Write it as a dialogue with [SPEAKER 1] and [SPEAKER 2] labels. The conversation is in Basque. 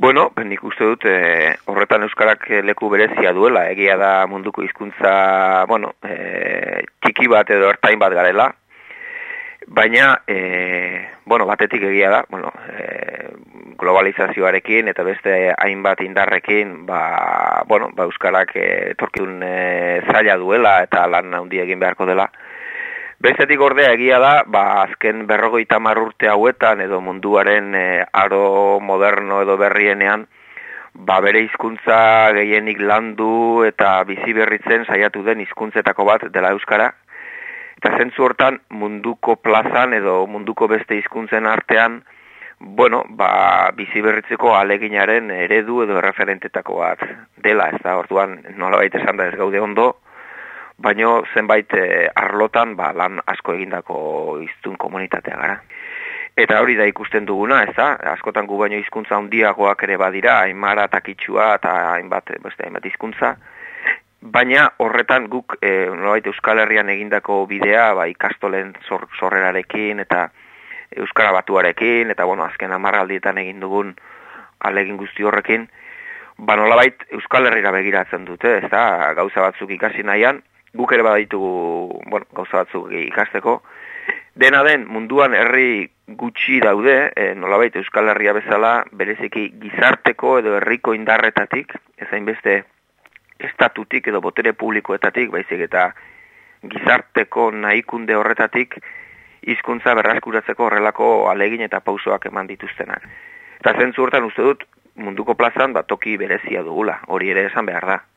[SPEAKER 1] Bueno, ben nik uste dut e, horretan euskarak leku berezia duela, egia da munduko hizkuntza, bueno, e, txiki bat edo ertain bat garela, baina, e, bueno, batetik egia da, bueno, e, globalizazioarekin eta beste hainbat indarrekin, ba, bueno, ba euskarak e, torkiun e, zaila duela eta lan handi egin beharko dela, Bestetik ordea egia da, ba, azken berrogeita marrurte hauetan edo munduaren e, aro moderno edo berrienean, ba, bere hizkuntza gehienik landu eta bizi berritzen saiatu den hizkuntzetako bat dela Euskara. Eta zentzu hortan munduko plazan edo munduko beste hizkuntzen artean, bueno, ba, bizi berritzeko aleginaren eredu edo referentetako bat dela, ez da, orduan nola baita esan da ez gaude ondo, baino zenbait e, arlotan ba, lan asko egindako hiztun komunitatea gara. Eta hori da ikusten duguna, ez da? Askotan gu baino hizkuntza handiagoak ere badira, aimara takitsua eta hainbat beste hainbat hizkuntza. Baina horretan guk e, nolait Euskal Herrian egindako bidea, ba, ikastolen sorrerarekin eta Euskara batuarekin, eta bueno, azken amarraldietan egin dugun alegin guzti horrekin, ba nolabait Euskal Herrira begiratzen dute, ez da, gauza batzuk ikasi nahian, guk ere baditugu, bueno, gauza batzuk ikasteko. Dena den, munduan herri gutxi daude, e, nolabait Euskal Herria bezala, bereziki gizarteko edo herriko indarretatik, ezain beste estatutik edo botere publikoetatik, baizik eta gizarteko nahikunde horretatik, hizkuntza berraskuratzeko horrelako alegin eta pausoak eman dituztenak. Eta zentzu hortan uste dut, munduko plazan, bat toki berezia dugula, hori ere esan behar da.